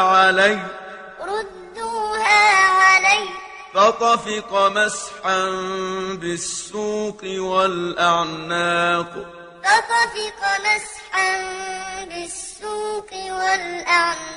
علي. ردوها علي. فطفق مسحا بالسوق والأعناق. فطفق مسحا بالسوق والأعناق.